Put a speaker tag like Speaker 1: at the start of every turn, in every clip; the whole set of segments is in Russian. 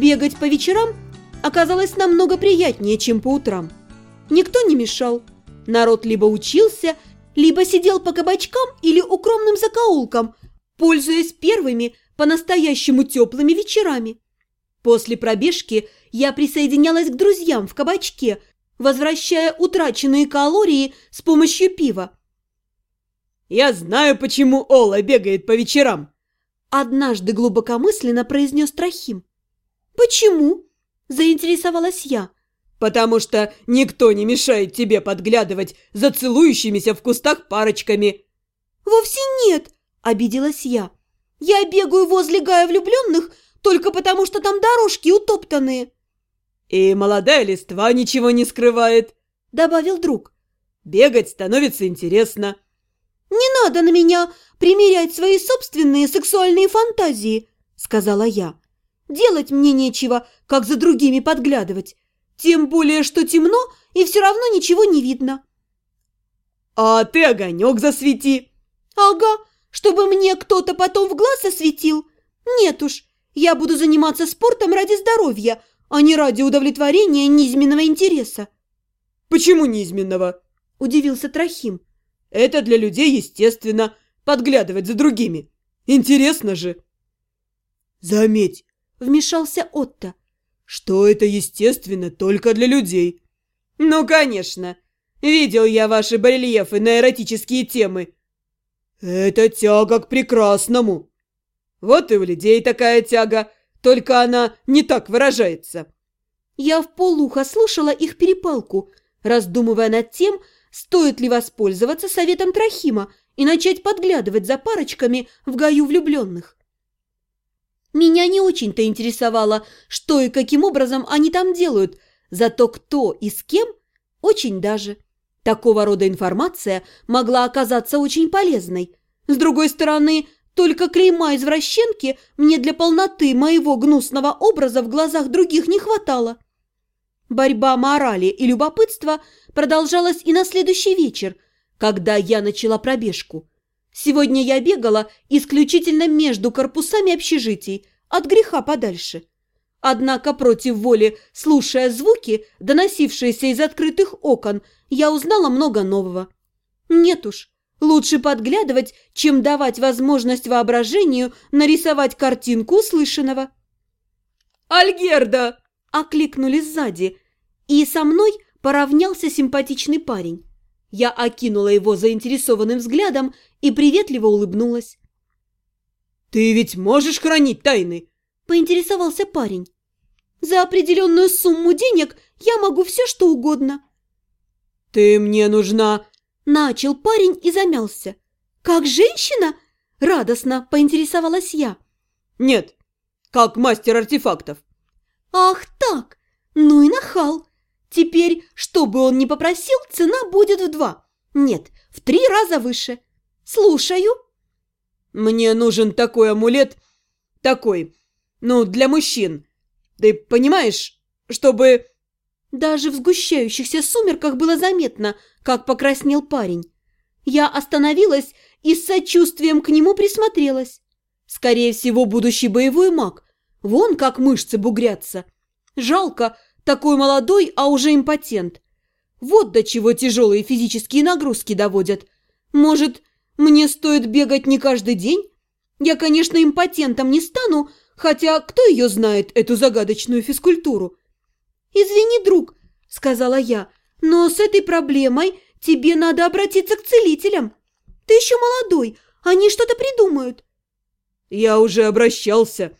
Speaker 1: Бегать по вечерам оказалось намного приятнее, чем по утрам. Никто не мешал. Народ либо учился, либо сидел по кабачкам или укромным закоулкам, пользуясь первыми по-настоящему теплыми вечерами. После пробежки я присоединялась к друзьям в кабачке, возвращая утраченные калории с помощью пива.
Speaker 2: «Я знаю, почему Ола бегает по вечерам!»
Speaker 1: Однажды глубокомысленно произнес Трохим. «Почему?» – заинтересовалась я.
Speaker 2: «Потому что никто не мешает тебе подглядывать за целующимися в кустах парочками».
Speaker 1: «Вовсе нет!» – обиделась я. «Я бегаю возле Гая влюбленных только потому, что там дорожки утоптанные».
Speaker 2: «И молодая листва ничего не скрывает», – добавил друг. «Бегать становится интересно».
Speaker 1: «Не надо на меня примерять свои собственные сексуальные фантазии», – сказала я. «Делать мне нечего, как за другими подглядывать. Тем более, что темно, и все равно ничего не видно».
Speaker 2: «А ты огонек засвети!»
Speaker 1: «Ага, чтобы мне кто-то потом в глаз осветил? Нет уж, я буду заниматься спортом ради здоровья, а не ради удовлетворения низменного интереса».
Speaker 2: «Почему низменного?» – удивился Трохим. Это для людей естественно, подглядывать за другими. Интересно же. Заметь, вмешался Отто, что это естественно только для людей. Ну, конечно. Видел я ваши барельефы на эротические темы. Это тяга к прекрасному. Вот и у людей такая тяга, только она не так выражается.
Speaker 1: Я в полухо слушала их перепалку, раздумывая над тем, стоит ли воспользоваться советом Трохима и начать подглядывать за парочками в гаю влюбленных. Меня не очень-то интересовало, что и каким образом они там делают, зато кто и с кем – очень даже. Такого рода информация могла оказаться очень полезной. С другой стороны, только клейма извращенки мне для полноты моего гнусного образа в глазах других не хватало. Борьба морали и любопытства продолжалась и на следующий вечер, когда я начала пробежку. Сегодня я бегала исключительно между корпусами общежитий, от греха подальше. Однако против воли, слушая звуки, доносившиеся из открытых окон, я узнала много нового. Нет уж, лучше подглядывать, чем давать возможность воображению нарисовать картинку услышанного.
Speaker 2: «Альгерда!»
Speaker 1: – окликнули сзади, и со мной поравнялся симпатичный парень. Я окинула его заинтересованным взглядом и приветливо улыбнулась.
Speaker 2: «Ты ведь можешь хранить тайны?» – поинтересовался парень.
Speaker 1: «За определенную сумму денег я могу все, что угодно».
Speaker 2: «Ты мне нужна...»
Speaker 1: – начал парень и замялся. «Как женщина?» – радостно поинтересовалась я.
Speaker 2: «Нет, как мастер артефактов».
Speaker 1: «Ах так! Ну и нахал! Теперь, что бы он ни попросил, цена будет в два. Нет, в три раза выше. Слушаю.
Speaker 2: Мне нужен такой амулет, такой, ну, для мужчин. Ты понимаешь, чтобы...
Speaker 1: Даже в сгущающихся сумерках было заметно, как покраснел парень. Я остановилась и с сочувствием к нему присмотрелась. Скорее всего, будущий боевой маг. Вон как мышцы бугрятся. Жалко, такой молодой, а уже импотент. Вот до чего тяжелые физические нагрузки доводят. Может, мне стоит бегать не каждый день? Я, конечно, импотентом не стану, хотя кто ее знает, эту загадочную физкультуру? «Извини, друг», — сказала я, — «но с этой проблемой тебе надо обратиться к целителям. Ты еще молодой, они что-то придумают».
Speaker 2: «Я уже обращался.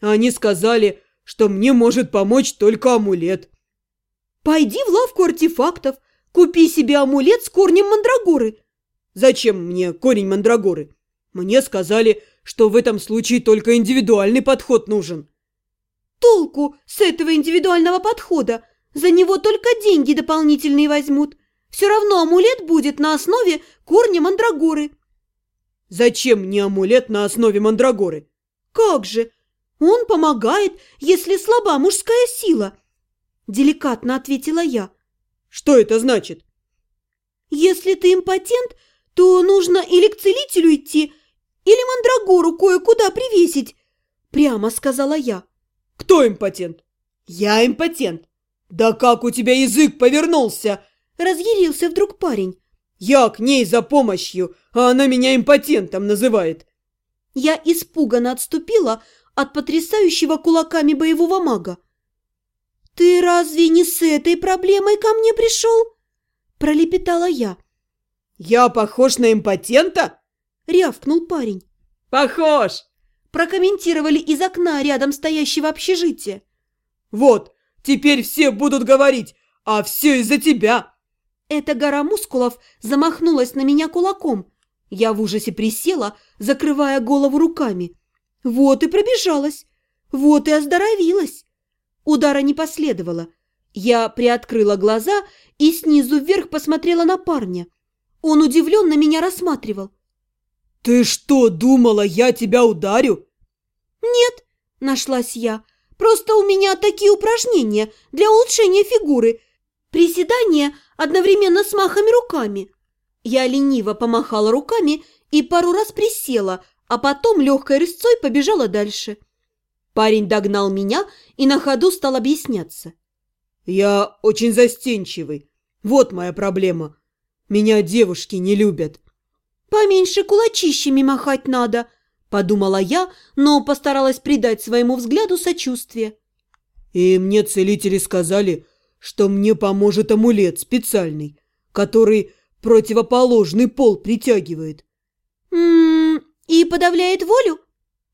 Speaker 2: Они сказали, что мне может помочь только амулет.
Speaker 1: Пойди в лавку артефактов, купи себе амулет с корнем мандрагоры.
Speaker 2: Зачем мне корень мандрагоры? Мне сказали, что в этом случае только индивидуальный подход нужен.
Speaker 1: Толку с этого индивидуального подхода? За него только деньги дополнительные возьмут. Все равно амулет будет на основе корня мандрагоры.
Speaker 2: Зачем мне амулет на основе мандрагоры?
Speaker 1: Как же? «Он помогает, если слаба мужская сила», – деликатно ответила я.
Speaker 2: «Что это значит?»
Speaker 1: «Если ты импотент, то нужно или к целителю идти, или мандрагору кое-куда привесить», – прямо сказала я.
Speaker 2: Кто импотент? Я импотент. Да как у тебя язык повернулся?
Speaker 1: Разъярился вдруг парень.
Speaker 2: Я к ней за помощью, а она меня импотентом называет.
Speaker 1: Я испуганно отступила от потрясающего кулаками боевого мага. «Ты разве не с этой проблемой ко мне пришел?» Пролепетала я.
Speaker 2: «Я похож на импотента?»
Speaker 1: Рявкнул парень.
Speaker 2: «Похож!»
Speaker 1: Прокомментировали из окна рядом стоящего общежития.
Speaker 2: «Вот, теперь все будут говорить, а все из-за тебя!»
Speaker 1: Эта гора мускулов замахнулась на меня кулаком. Я в ужасе присела, закрывая голову руками. Вот и пробежалась, вот и оздоровилась. Удара не последовало. Я приоткрыла глаза и снизу вверх посмотрела на парня. Он удивленно меня рассматривал.
Speaker 2: «Ты что, думала, я тебя ударю?»
Speaker 1: «Нет», – нашлась я, – «просто у меня такие упражнения для улучшения фигуры. Приседания одновременно с махами руками». Я лениво помахала руками и пару раз присела, а потом легкой рысцой побежала дальше. Парень догнал меня и на ходу стал объясняться.
Speaker 2: «Я очень застенчивый. Вот моя проблема. Меня девушки не любят».
Speaker 1: «Поменьше кулачищами махать надо», – подумала я, но постаралась придать своему взгляду сочувствие.
Speaker 2: «И мне целители сказали, что мне поможет амулет специальный, который противоположный пол притягивает».
Speaker 1: «М-м, и подавляет волю?»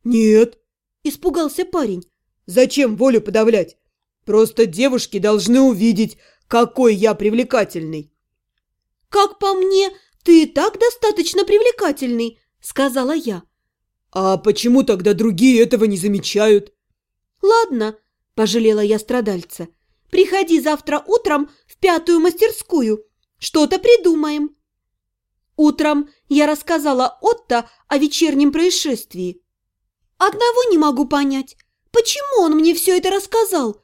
Speaker 2: «Нет», –
Speaker 1: испугался парень.
Speaker 2: «Зачем волю подавлять? Просто девушки должны увидеть, какой я привлекательный».
Speaker 1: «Как по мне, ты и так достаточно привлекательный», – сказала я.
Speaker 2: «А почему тогда другие этого не замечают?»
Speaker 1: «Ладно», – пожалела я страдальца. «Приходи завтра утром в пятую мастерскую. Что-то придумаем». Утром я рассказала Отто о вечернем происшествии. Одного не могу понять, почему он мне все это рассказал.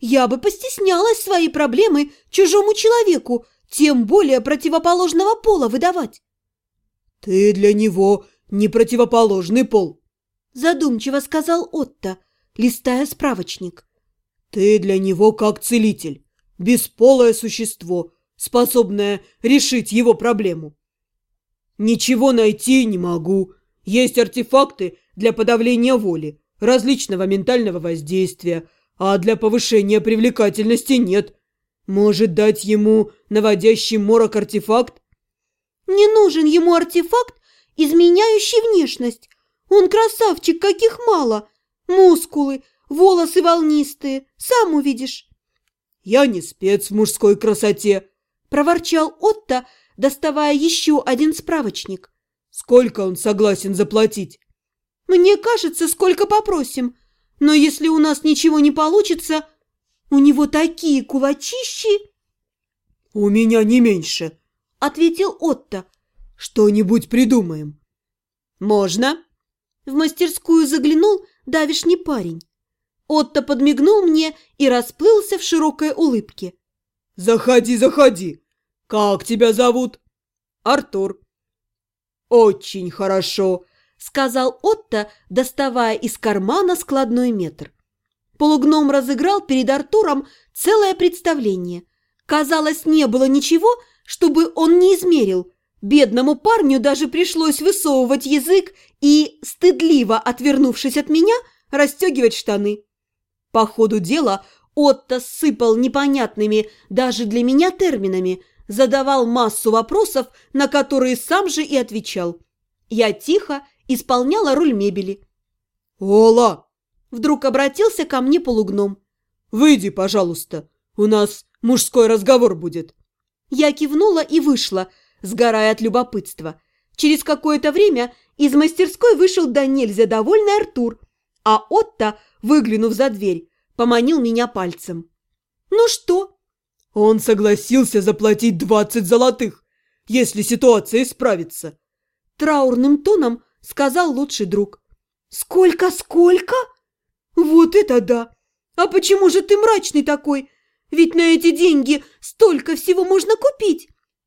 Speaker 1: Я бы постеснялась свои проблемы чужому человеку, тем более противоположного пола выдавать.
Speaker 2: «Ты для него не противоположный пол», –
Speaker 1: задумчиво сказал Отто, листая справочник.
Speaker 2: «Ты для него как целитель, бесполое существо, способное решить его проблему». «Ничего найти не могу. Есть артефакты для подавления воли, различного ментального воздействия, а для повышения привлекательности нет. Может дать ему наводящий морок артефакт?
Speaker 1: Не нужен ему артефакт, изменяющий внешность. Он красавчик, каких мало. Мускулы, волосы волнистые, сам увидишь.
Speaker 2: Я не спец в мужской красоте,
Speaker 1: проворчал Отто, доставая еще один справочник.
Speaker 2: Сколько он согласен заплатить?
Speaker 1: Мне кажется, сколько попросим. Но если у нас ничего не получится, у него такие кулачищи!»
Speaker 2: «У меня не меньше», — ответил Отто. «Что-нибудь придумаем».
Speaker 1: «Можно?» В мастерскую заглянул давишний парень. Отто подмигнул мне и расплылся в широкой улыбке.
Speaker 2: «Заходи, заходи! Как тебя зовут?» «Артур». «Очень хорошо», — сказал Отто, доставая из кармана складной метр.
Speaker 1: Полугном разыграл перед Артуром целое представление. Казалось, не было ничего, чтобы он не измерил. Бедному парню даже пришлось высовывать язык и, стыдливо отвернувшись от меня, расстегивать штаны. По ходу дела Отто сыпал непонятными даже для меня терминами, задавал массу вопросов, на которые сам же и отвечал. Я тихо исполняла роль мебели.
Speaker 2: «Ола!»
Speaker 1: Вдруг обратился ко мне полугном.
Speaker 2: «Выйди, пожалуйста, у нас мужской разговор будет».
Speaker 1: Я кивнула и вышла, сгорая от любопытства. Через какое-то время из мастерской вышел до нельзя довольный Артур, а Отто, выглянув за дверь, поманил меня пальцем. «Ну что?»
Speaker 2: «Он согласился заплатить двадцать золотых, если ситуация исправится»,
Speaker 1: траурным тоном сказал лучший друг.
Speaker 2: «Сколько, сколько?» «Вот это да! А почему же ты мрачный такой? Ведь на эти деньги столько всего можно купить!»